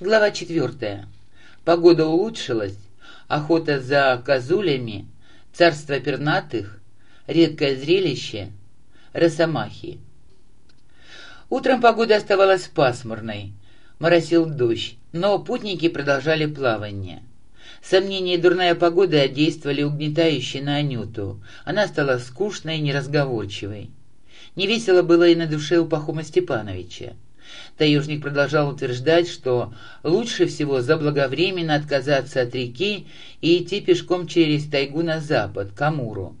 Глава четвертая. Погода улучшилась, охота за козулями, царство пернатых, редкое зрелище, росомахи. Утром погода оставалась пасмурной, моросил дождь, но путники продолжали плавание. Сомнения и дурная погода действовали угнетающе на Анюту. Она стала скучной и неразговорчивой. Невесело было и на душе у Пахома Степановича. Таежник продолжал утверждать, что лучше всего заблаговременно отказаться от реки и идти пешком через тайгу на запад, к Амуру.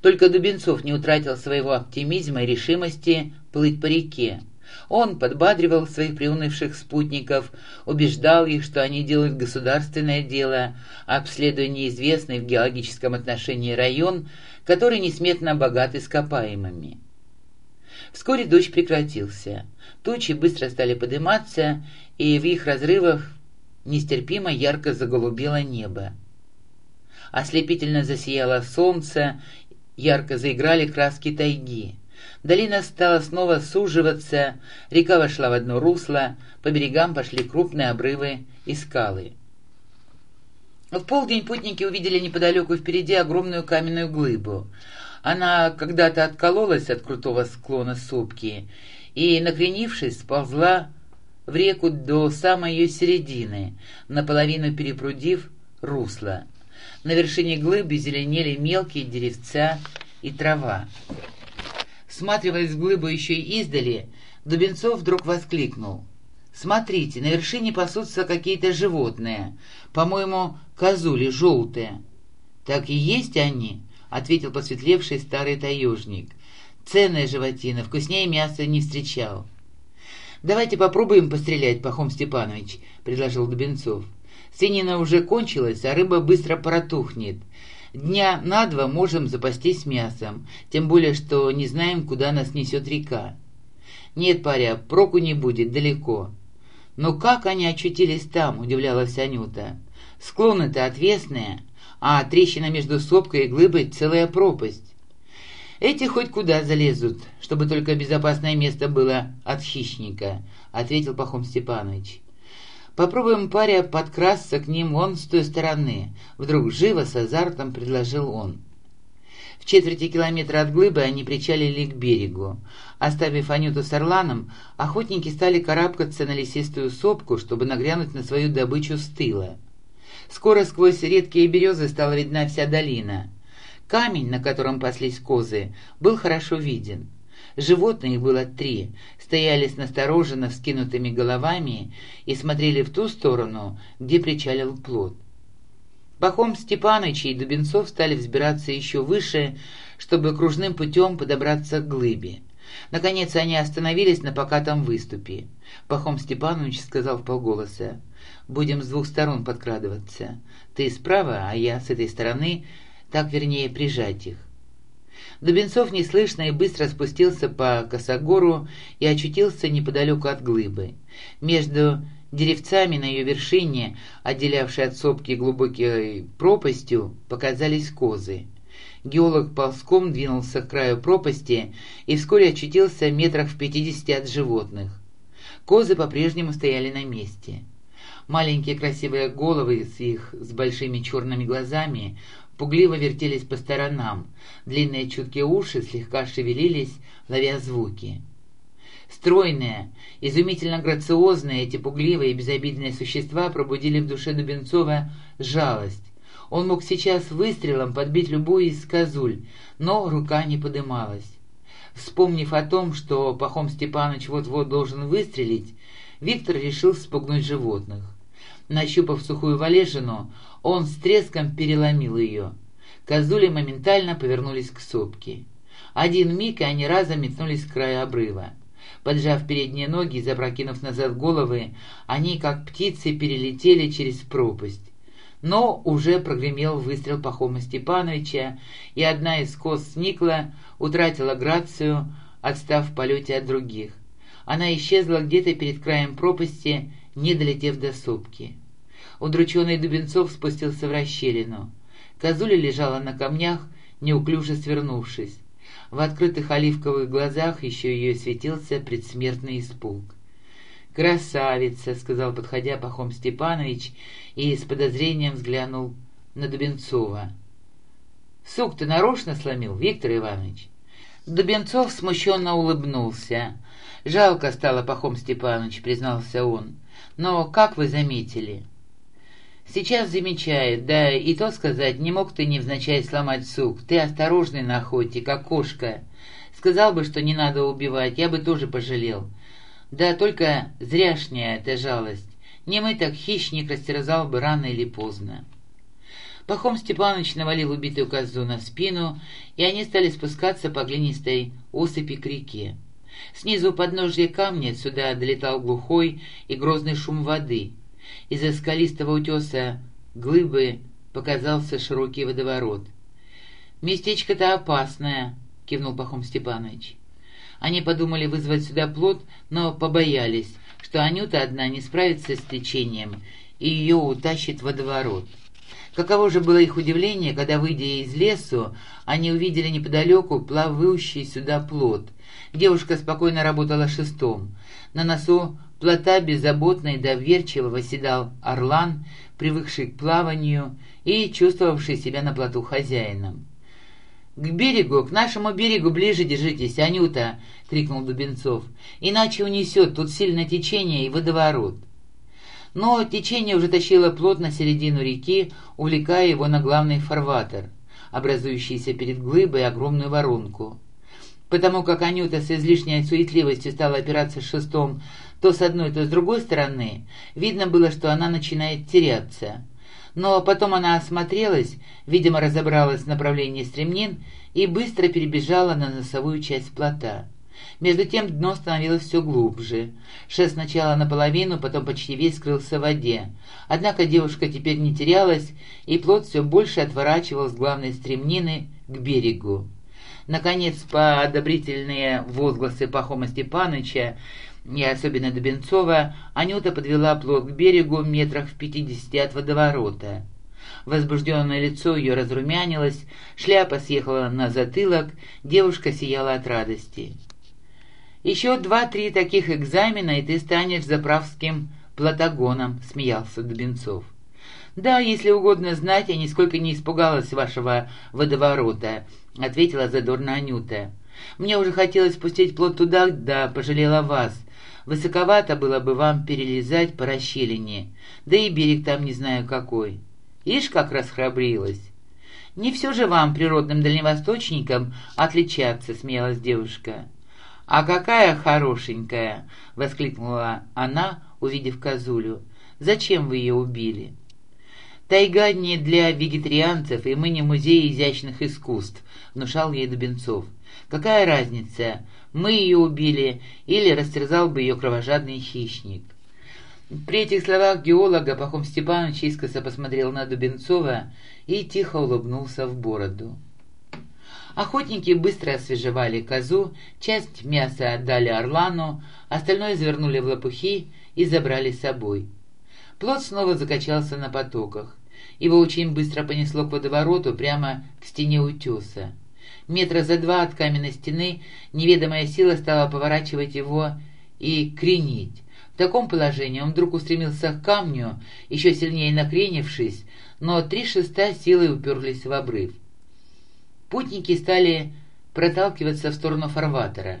Только Дубенцов не утратил своего оптимизма и решимости плыть по реке. Он подбадривал своих приунывших спутников, убеждал их, что они делают государственное дело, обследуя неизвестный в геологическом отношении район, который несметно богат ископаемыми. Вскоре дождь прекратился. Тучи быстро стали подниматься, и в их разрывах нестерпимо ярко заголубело небо. Ослепительно засияло солнце, ярко заиграли краски тайги. Долина стала снова суживаться, река вошла в одно русло, по берегам пошли крупные обрывы и скалы. В полдень путники увидели неподалеку впереди огромную каменную глыбу. Она когда-то откололась от крутого склона сопки и, накренившись, сползла в реку до самой ее середины, наполовину перепрудив русло. На вершине глыбы зеленели мелкие деревца и трава. Сматриваясь в глыбу еще и издали, Дубенцов вдруг воскликнул. «Смотрите, на вершине пасутся какие-то животные. По-моему, козули желтые». «Так и есть они», ответил посветлевший старый таежник. «Ценная животина, вкуснее мяса не встречал». «Давайте попробуем пострелять, Пахом Степанович», — предложил Дубенцов. «Свинина уже кончилась, а рыба быстро протухнет. Дня на два можем запастись мясом, тем более, что не знаем, куда нас несет река». «Нет, паря, проку не будет, далеко». «Но как они очутились там?» — удивлялась Анюта. «Склоны-то отвесные, а трещина между сопкой и глыбой — целая пропасть. «Эти хоть куда залезут, чтобы только безопасное место было от хищника», — ответил Пахом Степанович. «Попробуем, паря, подкрасться к ним вон с той стороны», — вдруг живо с азартом предложил он. В четверти километра от глыбы они причалили к берегу. Оставив Анюту с Орланом, охотники стали карабкаться на лесистую сопку, чтобы нагрянуть на свою добычу с тыла. Скоро сквозь редкие березы стала видна вся долина. Камень, на котором паслись козы, был хорошо виден. Животных было три, стояли с настороженно вскинутыми головами и смотрели в ту сторону, где причалил плод. Пахом Степаныч и Дубенцов стали взбираться еще выше, чтобы кружным путем подобраться к глыбе. Наконец они остановились на покатом выступе. Пахом Степанович сказал в полголоса, «Будем с двух сторон подкрадываться. Ты справа, а я с этой стороны, так вернее прижать их». Дубенцов неслышно и быстро спустился по косогору и очутился неподалеку от глыбы. Между деревцами на ее вершине, отделявшей от сопки глубокой пропастью, показались козы. Геолог ползком двинулся к краю пропасти и вскоре очутился метрах в пятидесяти от животных. Козы по-прежнему стояли на месте. Маленькие красивые головы с их с большими черными глазами пугливо вертелись по сторонам, длинные чуткие уши слегка шевелились, ловя звуки. Стройные, изумительно грациозные эти пугливые и безобидные существа пробудили в душе Дубенцова жалость, он мог сейчас выстрелом подбить любую из козуль, но рука не подымалась. Вспомнив о том, что Пахом Степанович вот-вот должен выстрелить, Виктор решил спугнуть животных. Нащупав сухую валежину, он с треском переломил ее. Козули моментально повернулись к сопке. Один миг, и они разом метнулись к краю обрыва. Поджав передние ноги и запрокинув назад головы, они, как птицы, перелетели через пропасть. Но уже прогремел выстрел Пахома Степановича, и одна из коз сникла, утратила грацию, отстав в полете от других. Она исчезла где-то перед краем пропасти, не долетев до сопки. Удрученный Дубенцов спустился в расщелину. Козуля лежала на камнях, неуклюже свернувшись. В открытых оливковых глазах еще ее светился предсмертный испуг. «Красавица!» — сказал, подходя Пахом Степанович, и с подозрением взглянул на Дубенцова. «Сук ты нарочно сломил, Виктор Иванович?» Дубенцов смущенно улыбнулся. «Жалко стало, Пахом Степанович», — признался он. «Но как вы заметили?» «Сейчас замечает, да и то сказать, не мог ты невзначай сломать сук. Ты осторожный на охоте, как кошка. Сказал бы, что не надо убивать, я бы тоже пожалел. Да только зряшняя эта жалость. Не мы так хищник растерзал бы рано или поздно». Пахом Степанович навалил убитую козу на спину, и они стали спускаться по глинистой осыпи к реке. Снизу подножья камня сюда долетал глухой и грозный шум воды. Из-за скалистого утеса глыбы показался широкий водоворот. «Местечко-то опасное», — кивнул Пахом Степанович. Они подумали вызвать сюда плот, но побоялись, что Анюта одна не справится с течением, и ее утащит водоворот. Каково же было их удивление, когда, выйдя из лесу, они увидели неподалеку плавающий сюда плот. Девушка спокойно работала шестом. На носу плота беззаботно и доверчиво восседал орлан, привыкший к плаванию и чувствовавший себя на плоту хозяином. «К берегу, к нашему берегу ближе держитесь, Анюта!» — крикнул Дубенцов. «Иначе унесет, тут сильное течение и водоворот». Но течение уже тащило плот на середину реки, увлекая его на главный фарватер, образующийся перед глыбой огромную воронку. Потому как Анюта с излишней суетливостью стала опираться шестом то с одной, то с другой стороны, видно было, что она начинает теряться. Но потом она осмотрелась, видимо, разобралась в направлении стремнин и быстро перебежала на носовую часть плота. Между тем дно становилось все глубже. Шест сначала наполовину, потом почти весь скрылся в воде. Однако девушка теперь не терялась, и плот все больше отворачивал с главной стремнины к берегу. Наконец, по одобрительные возгласы Пахома Степаныча и особенно Дубенцова, Анюта подвела плот к берегу метрах в пятидесяти от водоворота. Возбужденное лицо ее разрумянилось, шляпа съехала на затылок, девушка сияла от радости. «Еще два-три таких экзамена, и ты станешь заправским платагоном», — смеялся Дубенцов. «Да, если угодно знать, я нисколько не испугалась вашего водоворота», — ответила задорно Анюта. «Мне уже хотелось спустить плот туда, да пожалела вас. Высоковато было бы вам перелезать по расщелине, да и берег там не знаю какой. Ишь, как расхрабрилась!» «Не все же вам, природным дальневосточникам, отличаться», — смеялась девушка. «А какая хорошенькая!» — воскликнула она, увидев козулю. «Зачем вы ее убили?» «Тайга не для вегетарианцев, и мы не музей изящных искусств», — внушал ей Дубенцов. «Какая разница, мы ее убили или растерзал бы ее кровожадный хищник?» При этих словах геолога Пахом Степанович искоса посмотрел на Дубенцова и тихо улыбнулся в бороду. Охотники быстро освежевали козу, часть мяса отдали орлану, остальное завернули в лопухи и забрали с собой. Плот снова закачался на потоках. Его очень быстро понесло к водовороту прямо к стене утеса. Метра за два от каменной стены неведомая сила стала поворачивать его и кренить. В таком положении он вдруг устремился к камню, еще сильнее накренившись, но три шеста силой уперлись в обрыв. Путники стали проталкиваться в сторону фарватера.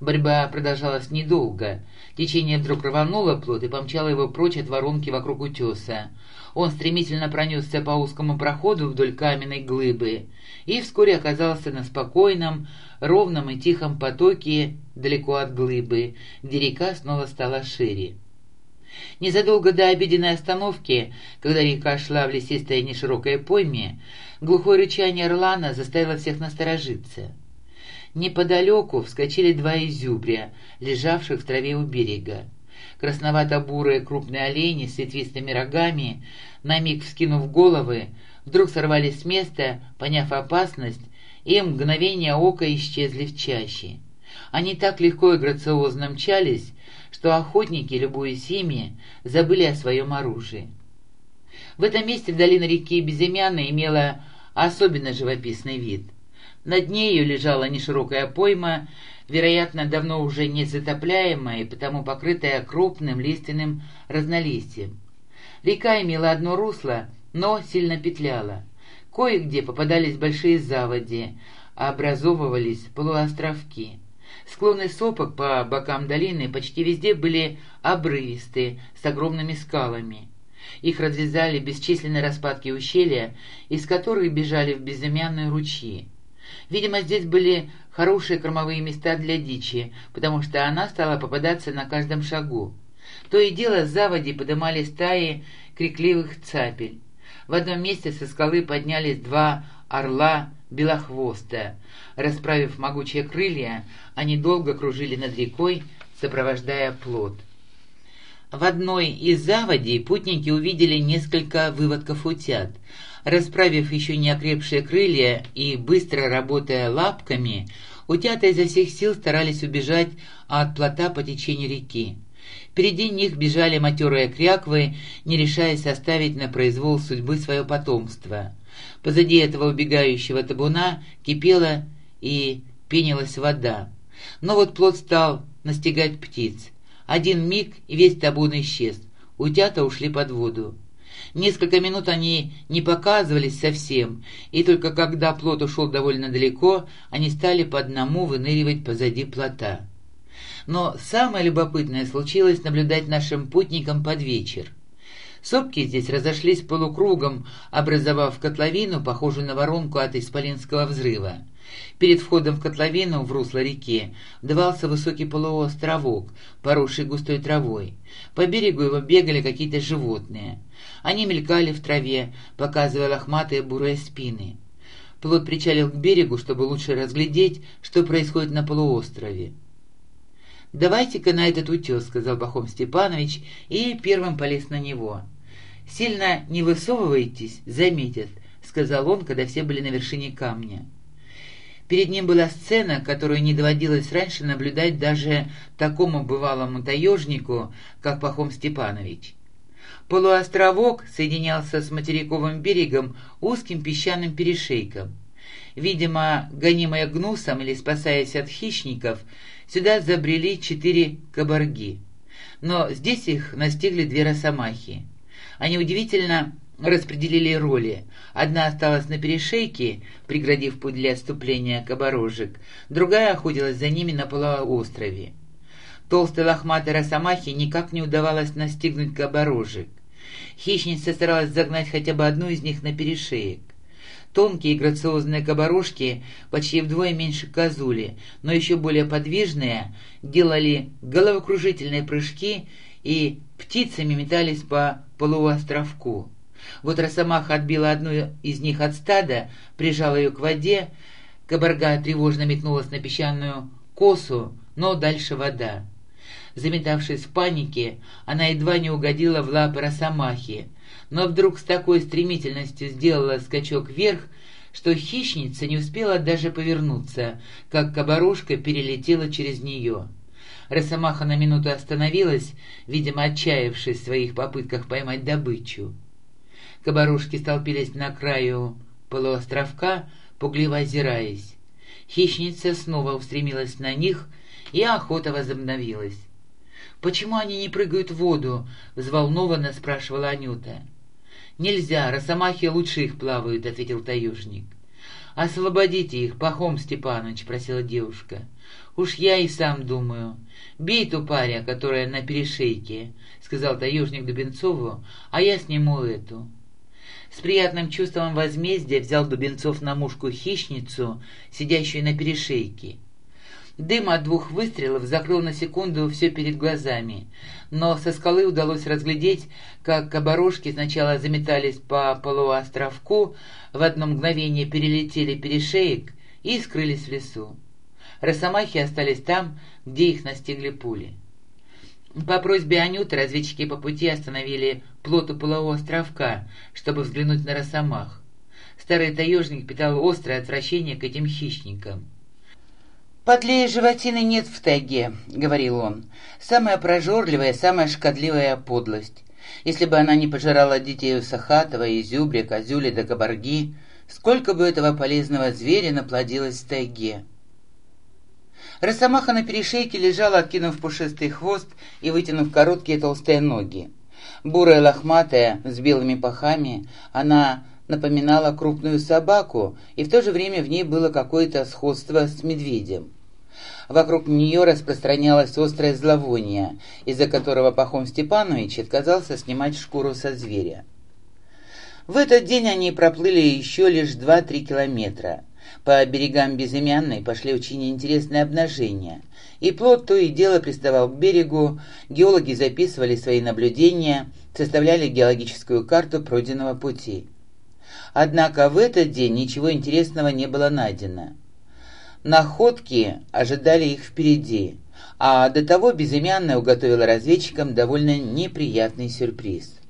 Борьба продолжалась недолго. Течение вдруг рвануло плот и помчало его прочь от воронки вокруг утеса. Он стремительно пронесся по узкому проходу вдоль каменной глыбы и вскоре оказался на спокойном, ровном и тихом потоке далеко от глыбы, где река снова стала шире. Незадолго до обеденной остановки, когда река шла в лесистой неширокой пойме, глухое рычание орлана заставило всех насторожиться. Неподалеку вскочили два изюбря, лежавших в траве у берега. Красновато-бурые крупные олени с ветвистыми рогами, на миг вскинув головы, вдруг сорвались с места, поняв опасность, и мгновение ока исчезли в чаще. Они так легко и грациозно мчались, что охотники, любуясь ими, забыли о своем оружии. В этом месте долина реки Безымянная имела особенно живописный вид. Над нею лежала неширокая пойма, вероятно, давно уже не затопляемая и потому покрытая крупным лиственным разнолистием. Река имела одно русло, но сильно петляла. Кое-где попадались большие заводи, а образовывались полуостровки. Склоны сопок по бокам долины почти везде были обрывистые, с огромными скалами. Их разрезали бесчисленные распадки ущелья, из которых бежали в безымянные ручьи. Видимо, здесь были хорошие кормовые места для дичи, потому что она стала попадаться на каждом шагу. То и дело с заводи подымали стаи крикливых цапель. В одном месте со скалы поднялись два орла белохвоста. Расправив могучие крылья, они долго кружили над рекой, сопровождая плод. В одной из заводей путники увидели несколько выводков утят. Расправив еще не окрепшие крылья и быстро работая лапками, утята изо всех сил старались убежать от плота по течению реки. Впереди них бежали матерые кряквы, не решаясь оставить на произвол судьбы свое потомство. Позади этого убегающего табуна кипела и пенилась вода. Но вот плод стал настигать птиц. Один миг, и весь табун исчез. Утята ушли под воду. Несколько минут они не показывались совсем, и только когда плот ушел довольно далеко, они стали по одному выныривать позади плота. Но самое любопытное случилось наблюдать нашим путникам под вечер. Сопки здесь разошлись полукругом, образовав котловину, похожую на воронку от исполинского взрыва. Перед входом в котловину в русло реки вдавался высокий полуостровок, поросший густой травой. По берегу его бегали какие-то животные. Они мелькали в траве, показывая лохматые бурые спины. Плот причалил к берегу, чтобы лучше разглядеть, что происходит на полуострове. «Давайте-ка на этот утес», — сказал Пахом Степанович, и первым полез на него. «Сильно не высовывайтесь, заметят», — сказал он, когда все были на вершине камня. Перед ним была сцена, которую не доводилось раньше наблюдать даже такому бывалому таежнику, как Пахом Степанович. Полуостровок соединялся с материковым берегом узким песчаным перешейком. Видимо, гонимая гнусом или спасаясь от хищников, сюда забрели четыре кабарги. Но здесь их настигли две росомахи. Они удивительно распределили роли. Одна осталась на перешейке, преградив путь для отступления кабарожек, другая охотилась за ними на полуострове. Толстой лохматой росомахе никак не удавалось настигнуть кабарожек. Хищница старалась загнать хотя бы одну из них на перешеек. Тонкие и грациозные кабарушки, почти вдвое меньше козули, но еще более подвижные, делали головокружительные прыжки и птицами метались по полуостровку. Вот Росомаха отбила одну из них от стада, прижала ее к воде, кабарга тревожно метнулась на песчаную косу, но дальше вода. Заметавшись в панике, она едва не угодила в лапы Росомахи, но вдруг с такой стремительностью сделала скачок вверх, что хищница не успела даже повернуться, как кабарушка перелетела через нее. Росомаха на минуту остановилась, видимо, отчаявшись в своих попытках поймать добычу. Кабарушки столпились на краю полуостровка, пугливо озираясь. Хищница снова устремилась на них, и охота возобновилась. «Почему они не прыгают в воду?» — взволнованно спрашивала Анюта. «Нельзя, росомахи лучше их плавают», — ответил таежник. «Освободите их, Пахом Степанович», — просила девушка. «Уж я и сам думаю. Бей ту паря, которая на перешейке», — сказал таежник Дубенцову, «а я сниму эту». С приятным чувством возмездия взял Дубенцов на мушку хищницу, сидящую на перешейке. Дым от двух выстрелов закрыл на секунду все перед глазами, но со скалы удалось разглядеть, как кабарушки сначала заметались по полуостровку, в одно мгновение перелетели перешеек и скрылись в лесу. Росомахи остались там, где их настигли пули. По просьбе Анюты разведчики по пути остановили плоту полуостровка, чтобы взглянуть на росомах. Старый таежник питал острое отвращение к этим хищникам. «Подлее животины нет в тайге», — говорил он. «Самая прожорливая, самая шкодливая подлость. Если бы она не пожирала детей у Сахатова, Изюбря, Козюли да Кабарги, сколько бы этого полезного зверя наплодилось в тайге?» Росомаха на перешейке лежала, откинув пушистый хвост и вытянув короткие толстые ноги. Бурая лохматая, с белыми пахами, она напоминала крупную собаку, и в то же время в ней было какое-то сходство с медведем. Вокруг нее распространялось острое зловоние, из-за которого Пахом Степанович отказался снимать шкуру со зверя. В этот день они проплыли еще лишь 2-3 километра. По берегам Безымянной пошли очень интересные обнажения. И плот то и дело приставал к берегу, геологи записывали свои наблюдения, составляли геологическую карту пройденного пути. Однако в этот день ничего интересного не было найдено. Находки ожидали их впереди, а до того безымянная уготовила разведчикам довольно неприятный сюрприз –